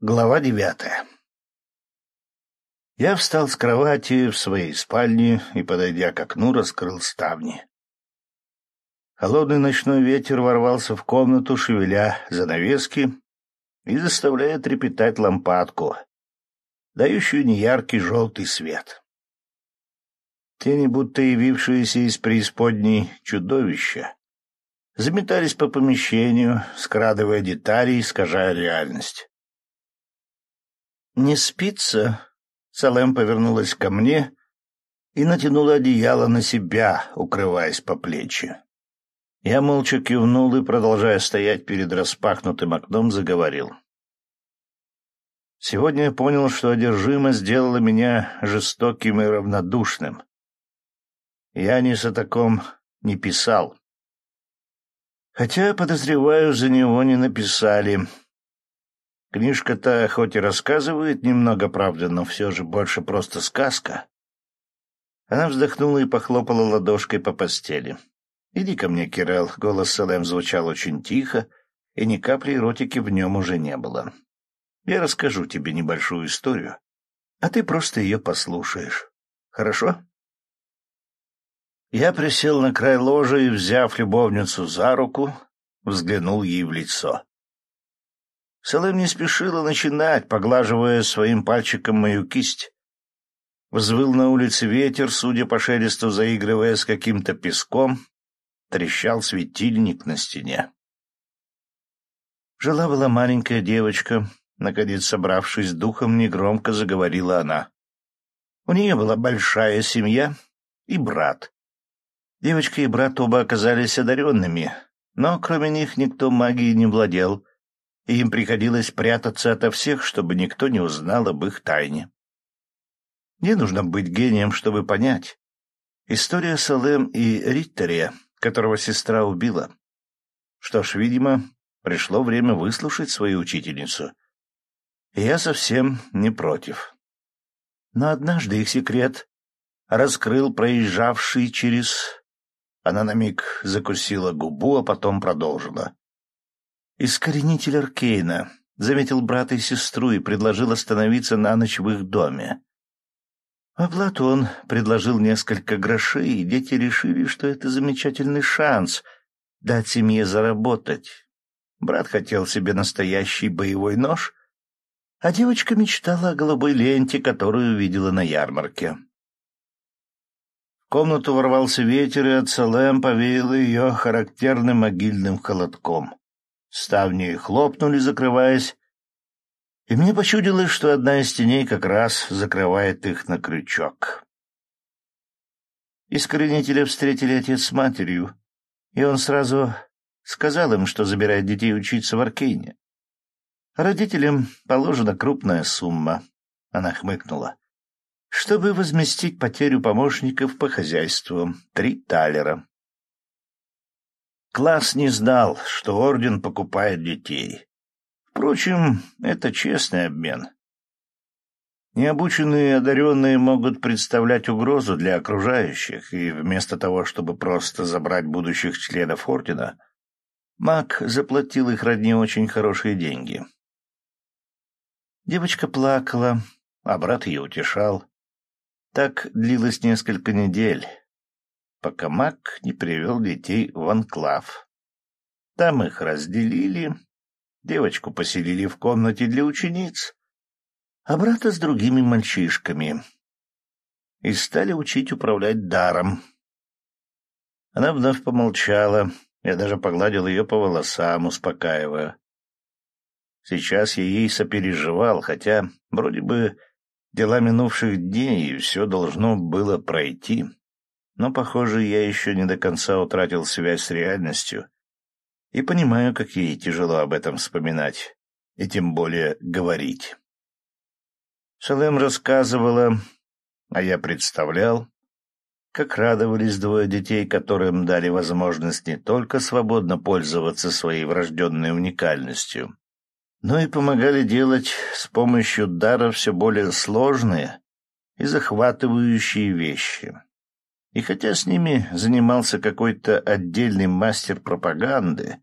Глава девятая Я встал с кровати в своей спальне и, подойдя к окну, раскрыл ставни. Холодный ночной ветер ворвался в комнату, шевеля занавески и заставляя трепетать лампадку, дающую неяркий желтый свет. Тени, будто явившиеся из преисподней чудовища, заметались по помещению, скрадывая детали, искажая реальность. «Не спится?» Салем повернулась ко мне и натянула одеяло на себя, укрываясь по плечи. Я молча кивнул и, продолжая стоять перед распахнутым окном, заговорил. Сегодня я понял, что одержимость сделала меня жестоким и равнодушным. Я ни о таком не писал. Хотя, подозреваю, за него не написали. Книжка-то хоть и рассказывает немного правды, но все же больше просто сказка. Она вздохнула и похлопала ладошкой по постели. «Иди ко мне, Кирелл», — голос Салем звучал очень тихо, и ни капли эротики в нем уже не было. «Я расскажу тебе небольшую историю, а ты просто ее послушаешь. Хорошо?» Я присел на край ложа и, взяв любовницу за руку, взглянул ей в лицо. Салым не спешила начинать, поглаживая своим пальчиком мою кисть. Взвыл на улице ветер, судя по шелесту, заигрывая с каким-то песком, трещал светильник на стене. Жила-была маленькая девочка, наконец, собравшись духом, негромко заговорила она. У нее была большая семья и брат. Девочка и брат оба оказались одаренными, но кроме них никто магией не владел, и им приходилось прятаться ото всех, чтобы никто не узнал об их тайне. Не нужно быть гением, чтобы понять. История Салем и Риттере, которого сестра убила. Что ж, видимо, пришло время выслушать свою учительницу. Я совсем не против. Но однажды их секрет раскрыл проезжавший через... Она на миг закусила губу, а потом продолжила. «Искоренитель Аркейна», — заметил брата и сестру и предложил остановиться на ночь в их доме. Оплату он предложил несколько грошей, и дети решили, что это замечательный шанс дать семье заработать. Брат хотел себе настоящий боевой нож, а девочка мечтала о голубой ленте, которую увидела на ярмарке. В комнату ворвался ветер, и от Салем повеяло ее характерным могильным холодком. Ставни хлопнули, закрываясь, и мне почудилось, что одна из теней как раз закрывает их на крючок. Искоренителя встретили отец с матерью, и он сразу сказал им, что забирает детей учиться в Аркейне. Родителям положена крупная сумма. Она хмыкнула. Чтобы возместить потерю помощников по хозяйству. Три талера. Класс не знал, что орден покупает детей. Впрочем, это честный обмен. Необученные одаренные могут представлять угрозу для окружающих, и вместо того, чтобы просто забрать будущих членов ордена, маг заплатил их родне очень хорошие деньги. Девочка плакала, а брат ее утешал. Так длилось несколько недель, пока маг не привел детей в анклав. Там их разделили, девочку поселили в комнате для учениц, а брата с другими мальчишками, и стали учить управлять даром. Она вновь помолчала, я даже погладил ее по волосам, успокаивая. Сейчас я ей сопереживал, хотя вроде бы дела минувших дней, все должно было пройти. Но, похоже, я еще не до конца утратил связь с реальностью и понимаю, как ей тяжело об этом вспоминать и тем более говорить. Шалем рассказывала, а я представлял, как радовались двое детей, которым дали возможность не только свободно пользоваться своей врожденной уникальностью, но и помогали делать с помощью дара все более сложные и захватывающие вещи. И хотя с ними занимался какой-то отдельный мастер пропаганды,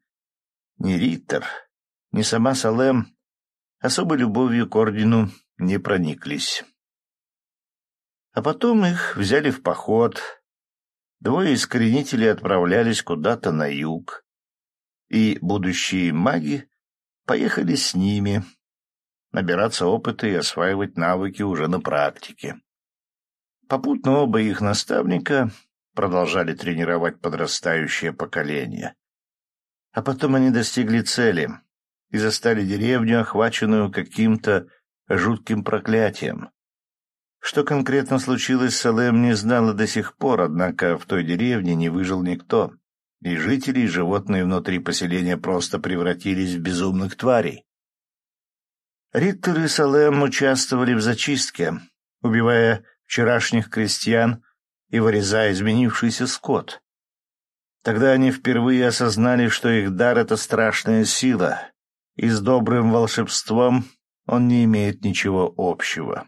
ни Риттер, ни сама Салем особой любовью к ордену не прониклись. А потом их взяли в поход. Двое искоренителей отправлялись куда-то на юг, и будущие маги поехали с ними, набираться опыта и осваивать навыки уже на практике. Попутно оба их наставника продолжали тренировать подрастающее поколение. А потом они достигли цели и застали деревню, охваченную каким-то жутким проклятием. Что конкретно случилось с Алем, не знала до сих пор, однако в той деревне не выжил никто, и жители, и животные внутри поселения просто превратились в безумных тварей. Риттер и Салем участвовали в зачистке, убивая вчерашних крестьян и вырезая изменившийся скот. Тогда они впервые осознали, что их дар — это страшная сила, и с добрым волшебством он не имеет ничего общего.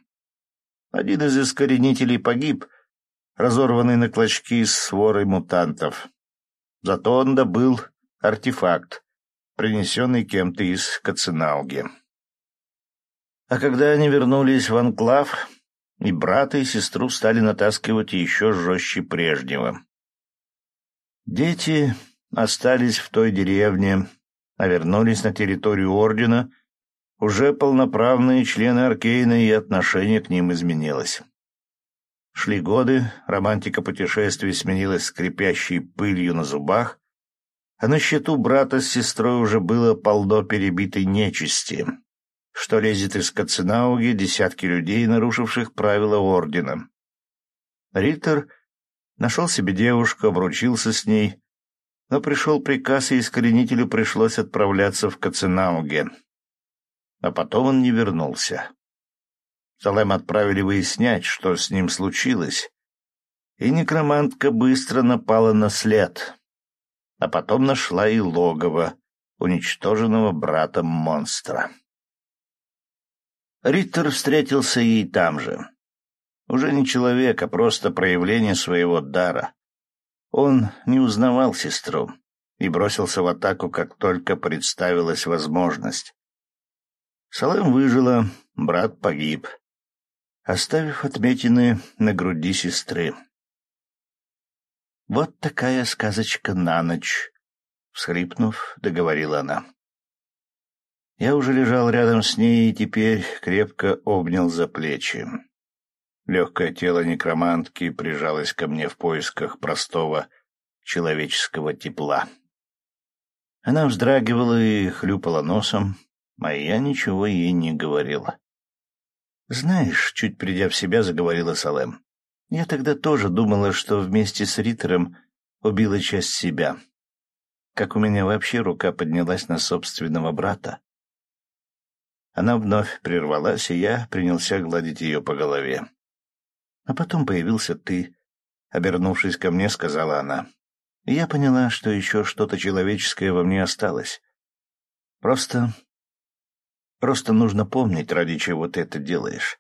Один из искоренителей погиб, разорванный на клочки с сворой мутантов. Зато он добыл артефакт, принесенный кем-то из Каценауги. А когда они вернулись в анклав, и брата, и сестру стали натаскивать еще жестче прежнего. Дети остались в той деревне, а вернулись на территорию Ордена уже полноправные члены Аркейна, и отношение к ним изменилось. Шли годы, романтика путешествий сменилась скрипящей пылью на зубах, а на счету брата с сестрой уже было полно перебитой нечисти, что лезет из Каценауги десятки людей, нарушивших правила Ордена. Риттер нашел себе девушку, обручился с ней, но пришел приказ, и искоренителю пришлось отправляться в Каценауге. А потом он не вернулся. Салем отправили выяснять, что с ним случилось, и некромантка быстро напала на след, а потом нашла и логово уничтоженного братом монстра. Риттер встретился ей там же. Уже не человек, а просто проявление своего дара. Он не узнавал сестру и бросился в атаку, как только представилась возможность. Салем выжила, брат погиб, оставив отметины на груди сестры. «Вот такая сказочка на ночь», — всхрипнув, договорила она. Я уже лежал рядом с ней и теперь крепко обнял за плечи. Легкое тело некромантки прижалось ко мне в поисках простого человеческого тепла. Она вздрагивала и хлюпала носом, а я ничего ей не говорила. «Знаешь», — чуть придя в себя, заговорила Салем, — «я тогда тоже думала, что вместе с Риттером убила часть себя. Как у меня вообще рука поднялась на собственного брата. Она вновь прервалась, и я принялся гладить ее по голове. А потом появился ты. Обернувшись ко мне, сказала она. Я поняла, что еще что-то человеческое во мне осталось. Просто... Просто нужно помнить, ради чего ты это делаешь.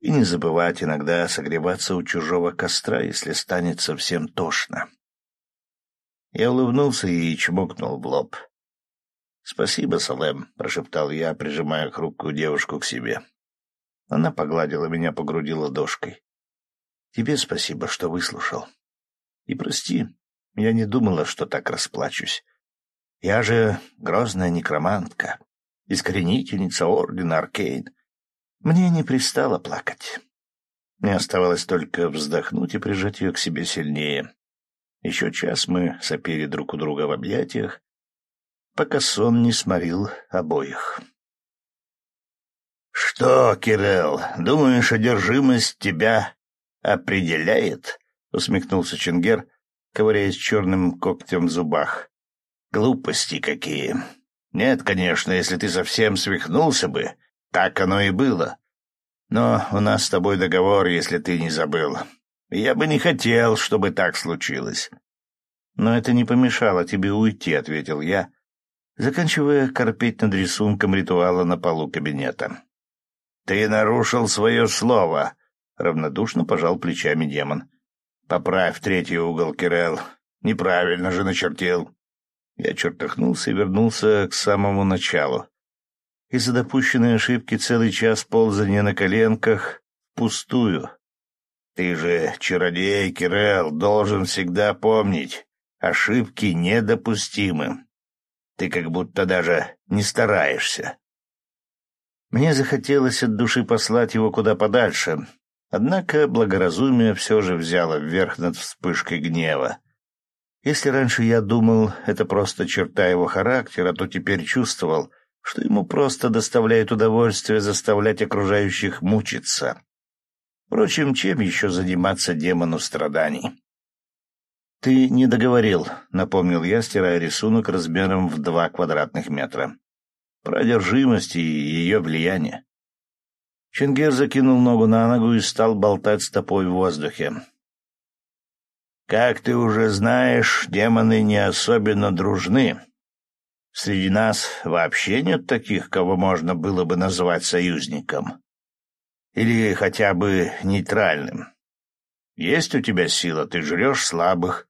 И не забывать иногда согреваться у чужого костра, если станет совсем тошно. Я улыбнулся и чмокнул в лоб. «Спасибо, Салем», — прошептал я, прижимая хрупкую девушку к себе. Она погладила меня по груди ладошкой. «Тебе спасибо, что выслушал. И прости, я не думала, что так расплачусь. Я же грозная некромантка, искоренительница Ордена Аркейн. Мне не пристало плакать. Мне оставалось только вздохнуть и прижать ее к себе сильнее. Еще час мы сопели друг у друга в объятиях, пока сон не сморил обоих. «Что, Кирилл, думаешь, одержимость тебя определяет?» — усмехнулся Ченгер, ковыряясь черным когтем в зубах. «Глупости какие! Нет, конечно, если ты совсем свихнулся бы, так оно и было. Но у нас с тобой договор, если ты не забыл. Я бы не хотел, чтобы так случилось». «Но это не помешало тебе уйти», — ответил я, заканчивая корпеть над рисунком ритуала на полу кабинета. «Ты нарушил свое слово», — равнодушно пожал плечами демон. «Поправь третий угол, Кирелл. Неправильно же начертил». Я чертыхнулся и вернулся к самому началу. из-за допущенной ошибки целый час ползания на коленках пустую. Ты же, чародей Кирелл, должен всегда помнить, ошибки недопустимы. Ты как будто даже не стараешься. Мне захотелось от души послать его куда подальше, однако благоразумие все же взяло вверх над вспышкой гнева. Если раньше я думал, это просто черта его характера, то теперь чувствовал, что ему просто доставляет удовольствие заставлять окружающих мучиться. Впрочем, чем еще заниматься демону страданий? «Ты не договорил», — напомнил я, стирая рисунок размером в два квадратных метра. «Про одержимость и ее влияние». Чингер закинул ногу на ногу и стал болтать стопой в воздухе. Как ты уже знаешь, демоны не особенно дружны. Среди нас вообще нет таких, кого можно было бы назвать союзником. Или хотя бы нейтральным. Есть у тебя сила, ты жрешь слабых,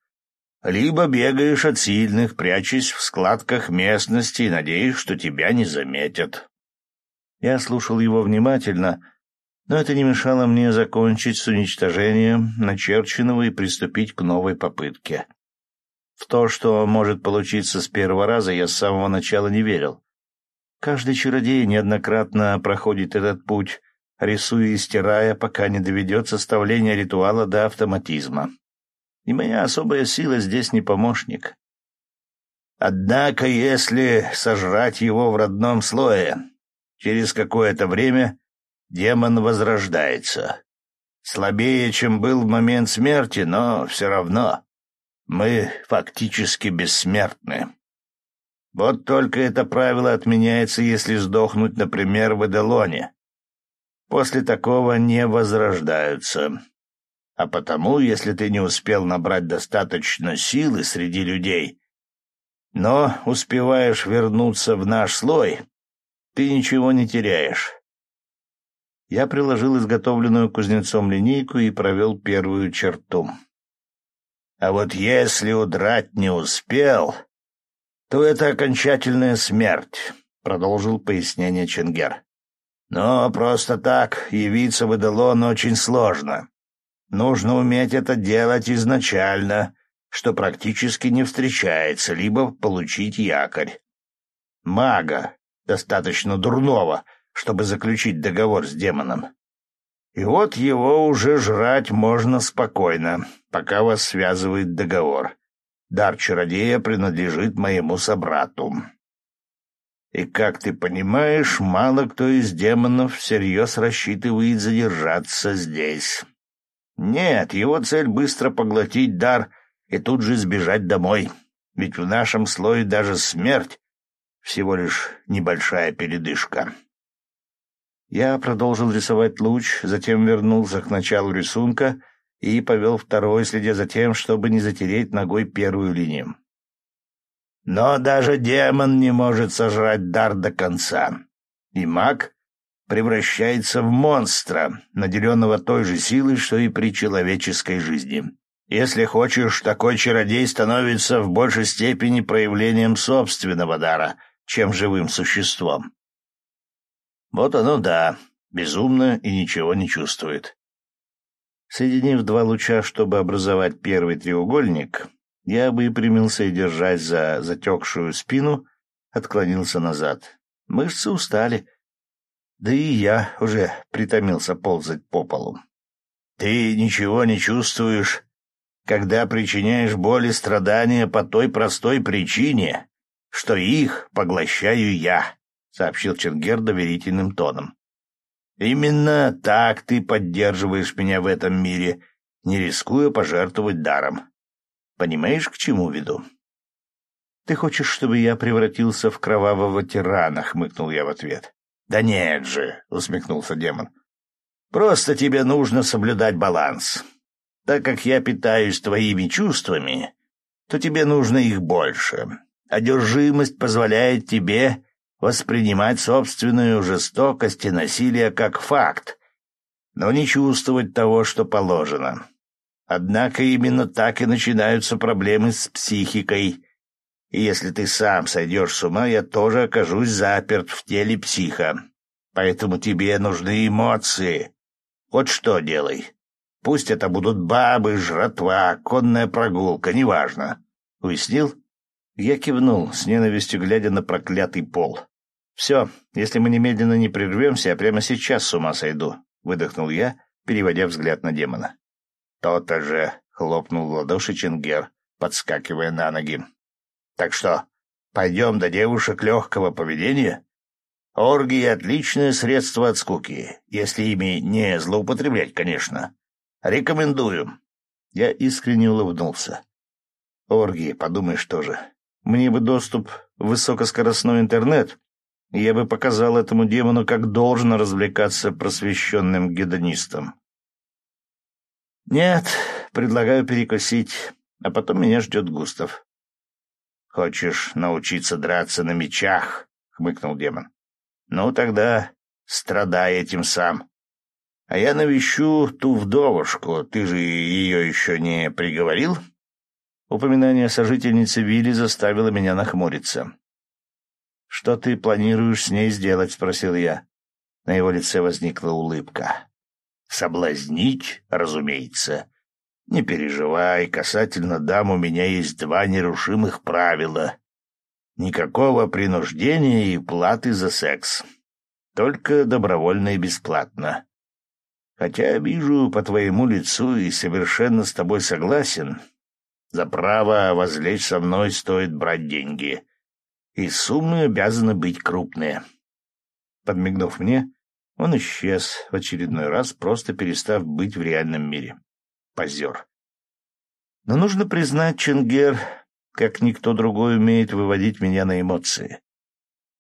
либо бегаешь от сильных, прячась в складках местности и надеясь, что тебя не заметят. Я слушал его внимательно, но это не мешало мне закончить с уничтожением начерченного и приступить к новой попытке. В то, что может получиться с первого раза, я с самого начала не верил. Каждый чародей неоднократно проходит этот путь, рисуя и стирая, пока не доведет составление ритуала до автоматизма. И моя особая сила здесь не помощник. Однако, если сожрать его в родном слое, через какое-то время демон возрождается. Слабее, чем был в момент смерти, но все равно мы фактически бессмертны. Вот только это правило отменяется, если сдохнуть, например, в Эделоне. После такого не возрождаются. А потому, если ты не успел набрать достаточно силы среди людей, но успеваешь вернуться в наш слой, ты ничего не теряешь. Я приложил изготовленную кузнецом линейку и провел первую черту. А вот если удрать не успел, то это окончательная смерть, — продолжил пояснение Ченгер. Но просто так явиться в Эделон очень сложно. Нужно уметь это делать изначально, что практически не встречается, либо получить якорь. Мага, достаточно дурного, чтобы заключить договор с демоном. И вот его уже жрать можно спокойно, пока вас связывает договор. Дар чародея принадлежит моему собрату. И, как ты понимаешь, мало кто из демонов всерьез рассчитывает задержаться здесь. Нет, его цель — быстро поглотить дар и тут же сбежать домой. Ведь в нашем слое даже смерть — всего лишь небольшая передышка. Я продолжил рисовать луч, затем вернулся к началу рисунка и повел второй, следя за тем, чтобы не затереть ногой первую линию. Но даже демон не может сожрать дар до конца. И маг превращается в монстра, наделенного той же силой, что и при человеческой жизни. Если хочешь, такой чародей становится в большей степени проявлением собственного дара, чем живым существом. Вот оно да, безумно и ничего не чувствует. Соединив два луча, чтобы образовать первый треугольник, я выпрямился и, держась за затекшую спину, отклонился назад. Мышцы устали. Да и я уже притомился ползать по полу. Ты ничего не чувствуешь, когда причиняешь боль и страдания по той простой причине, что их поглощаю я. — сообщил Ченгер доверительным тоном. «Именно так ты поддерживаешь меня в этом мире, не рискуя пожертвовать даром. Понимаешь, к чему веду?» «Ты хочешь, чтобы я превратился в кровавого тирана?» — хмыкнул я в ответ. «Да нет же!» — усмехнулся демон. «Просто тебе нужно соблюдать баланс. Так как я питаюсь твоими чувствами, то тебе нужно их больше. Одержимость позволяет тебе воспринимать собственную жестокость и насилие как факт, но не чувствовать того, что положено. Однако именно так и начинаются проблемы с психикой. И если ты сам сойдешь с ума, я тоже окажусь заперт в теле психа. Поэтому тебе нужны эмоции. Вот что делай. Пусть это будут бабы, жратва, конная прогулка, неважно. Уяснил? Я кивнул, с ненавистью глядя на проклятый пол. «Все, если мы немедленно не прервемся, я прямо сейчас с ума сойду», — выдохнул я, переводя взгляд на демона. «То-то же!» — хлопнул в ладоши Чингер, подскакивая на ноги. «Так что, пойдем до девушек легкого поведения?» Оргии — отличное средство от скуки, если ими не злоупотреблять, конечно. Рекомендую. Я искренне улыбнулся. Оргии, подумаешь тоже. Мне бы доступ в высокоскоростной интернет, и я бы показал этому демону, как должно развлекаться просвещенным гедонистом. Нет, предлагаю перекусить, а потом меня ждет Густав. «Хочешь научиться драться на мечах?» — хмыкнул демон. Ну, тогда страдай этим сам. А я навещу ту вдовушку. Ты же ее еще не приговорил? Упоминание сожительницы Вилли заставило меня нахмуриться. «Что ты планируешь с ней сделать?» — спросил я. На его лице возникла улыбка. «Соблазнить, разумеется. Не переживай, касательно дам у меня есть два нерушимых правила. Никакого принуждения и платы за секс. Только добровольно и бесплатно. Хотя вижу по твоему лицу и совершенно с тобой согласен. За право возлечь со мной стоит брать деньги. И суммы обязаны быть крупные. Подмигнув мне, он исчез в очередной раз, просто перестав быть в реальном мире. Позер. Но нужно признать, Чингер как никто другой умеет выводить меня на эмоции.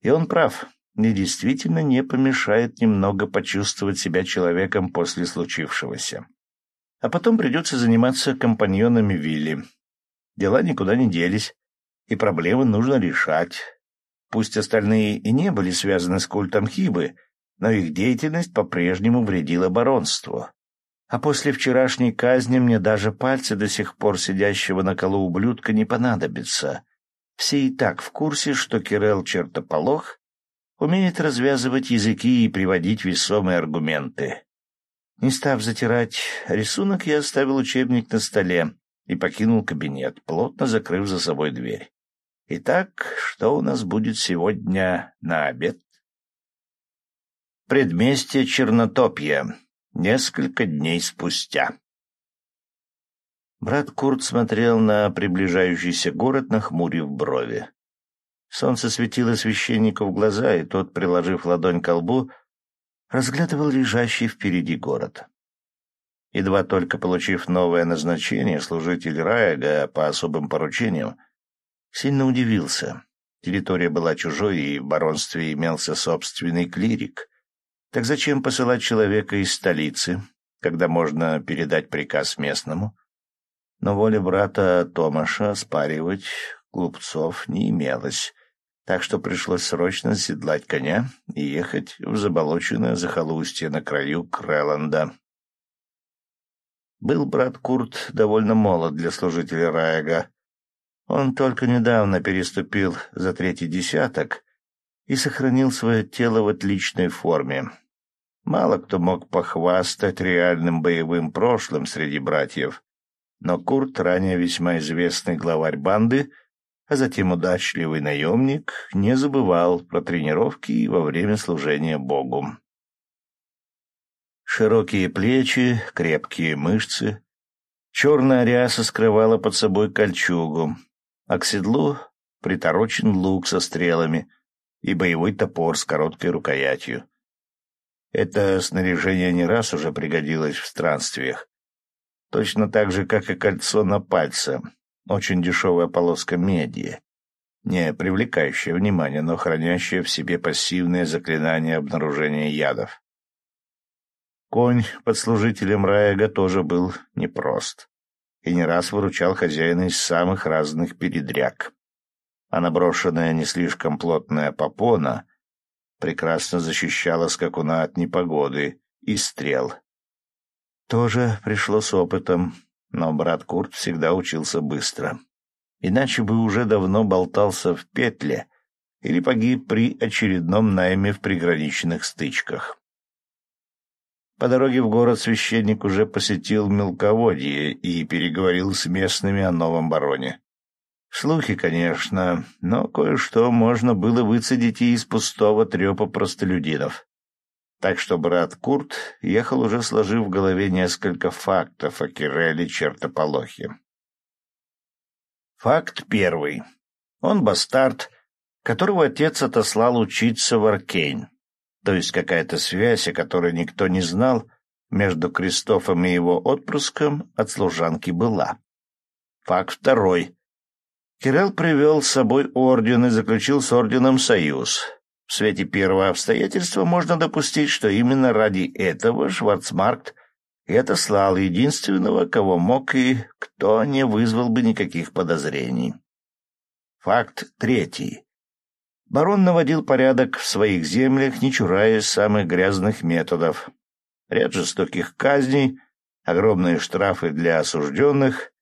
И он прав, мне действительно не помешает немного почувствовать себя человеком после случившегося. А потом придется заниматься компаньонами Вилли. Дела никуда не делись, и проблемы нужно решать. Пусть остальные и не были связаны с культом Хибы, но их деятельность по-прежнему вредила баронству. А после вчерашней казни мне даже пальцы до сих пор сидящего на колу ублюдка не понадобятся. Все и так в курсе, что Кирелл Чертополох умеет развязывать языки и приводить весомые аргументы. Не став затирать рисунок, я оставил учебник на столе и покинул кабинет, плотно закрыв за собой дверь. Итак, что у нас будет сегодня на обед? Предместье Чернотопья. Несколько дней спустя. Брат Курт смотрел на приближающийся город, нахмурив брови. Солнце светило священнику в глаза, и тот, приложив ладонь к лбу, разглядывал лежащий впереди город. Едва только получив новое назначение, служитель Раяга по особым поручениям сильно удивился. Территория была чужой, и в баронстве имелся собственный клирик. Так зачем посылать человека из столицы, когда можно передать приказ местному? Но воля брата Томаша спаривать глупцов не имелось, так что пришлось срочно седлать коня и ехать в заболоченное захолустье на краю Крэланда. Был брат Курт довольно молод для служителя Раяга. Он только недавно переступил за третий десяток и сохранил свое тело в отличной форме. Мало кто мог похвастать реальным боевым прошлым среди братьев, но Курт, ранее весьма известный главарь банды, а затем удачливый наемник, не забывал про тренировки во время служения Богу. Широкие плечи, крепкие мышцы. Черная ряса скрывала под собой кольчугу, а к седлу приторочен лук со стрелами и боевой топор с короткой рукоятью. Это снаряжение не раз уже пригодилось в странствиях. Точно так же, как и кольцо на пальце. Очень дешевая полоска меди. Не привлекающая внимания, но хранящая в себе пассивное заклинание обнаружения ядов. Конь под служителем Раяга тоже был непрост и не раз выручал хозяина из самых разных передряг. А наброшенная не слишком плотная попона прекрасно защищала скакуна от непогоды и стрел. Тоже пришло с опытом, но брат Курт всегда учился быстро. иначе бы уже давно болтался в петле или погиб при очередном найме в приграничных стычках. По дороге в город священник уже посетил мелководье и переговорил с местными о новом бароне. Слухи, конечно, но кое-что можно было выцедить и из пустого трепа простолюдинов. Так что брат Курт ехал уже сложив в голове несколько фактов о Кирелле Чертополохе. Факт первый. Он бастард, которого отец отослал учиться в Аркейн. То есть какая-то связь, о которой никто не знал, между Кристофом и его отпрыском от служанки была. Факт второй. Кирилл привел с собой орден и заключил с орденом союз. В свете первого обстоятельства можно допустить, что именно ради этого Шварцмаркт и отослал единственного, кого мог и кто не вызвал бы никаких подозрений. Факт третий. Барон наводил порядок в своих землях, не чураясь самых грязных методов. Ряд жестоких казней, огромные штрафы для осужденных.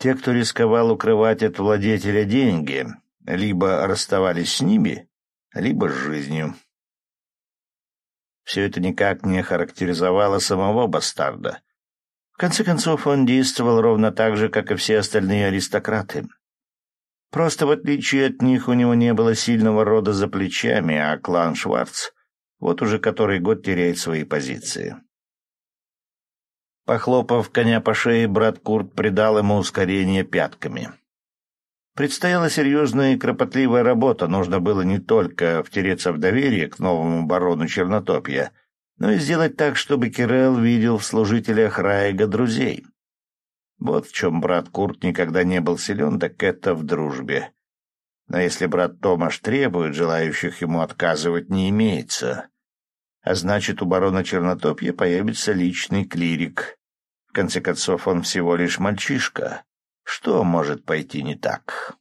Те, кто рисковал укрывать от владетеля деньги, либо расставались с ними, либо с жизнью. Все это никак не характеризовало самого бастарда. В конце концов, он действовал ровно так же, как и все остальные аристократы — Просто в отличие от них у него не было сильного рода за плечами, а клан Шварц вот уже который год теряет свои позиции. Похлопав коня по шее, брат Курт придал ему ускорение пятками. Предстояла серьезная и кропотливая работа. Нужно было не только втереться в доверие к новому барону Чернотопья, но и сделать так, чтобы Кирелл видел в служителях Райга друзей. Вот в чем брат Курт никогда не был силен, так это в дружбе. Но если брат Томаш требует, желающих ему отказывать не имеется. А значит, у барона Чернотопья появится личный клирик. В конце концов, он всего лишь мальчишка. Что может пойти не так?